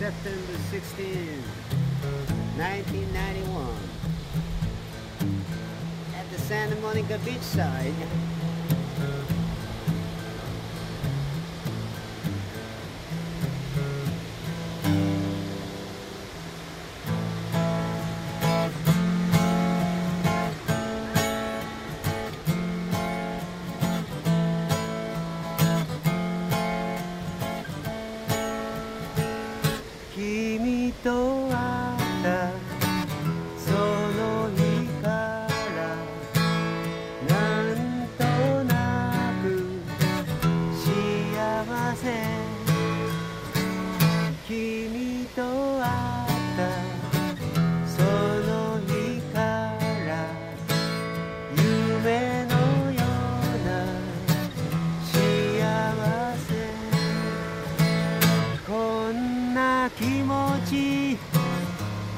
September 16, 1991, at the Santa Monica beach 気持ち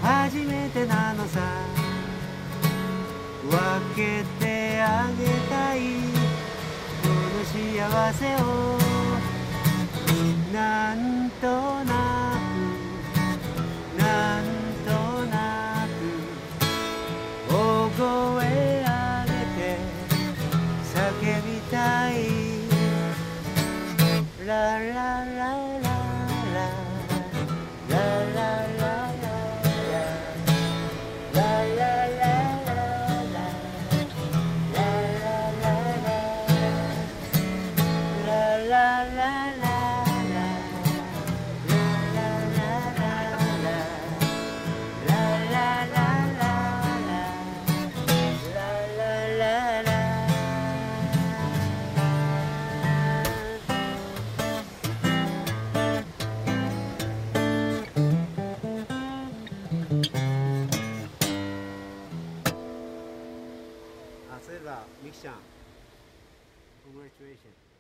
初めてなのさ。分けてあげたい。この幸せを。なんとなく。なんとなく。大声上げて。叫びたい。ラララ。ラ la la la. Silva, Mixan. Congratulations.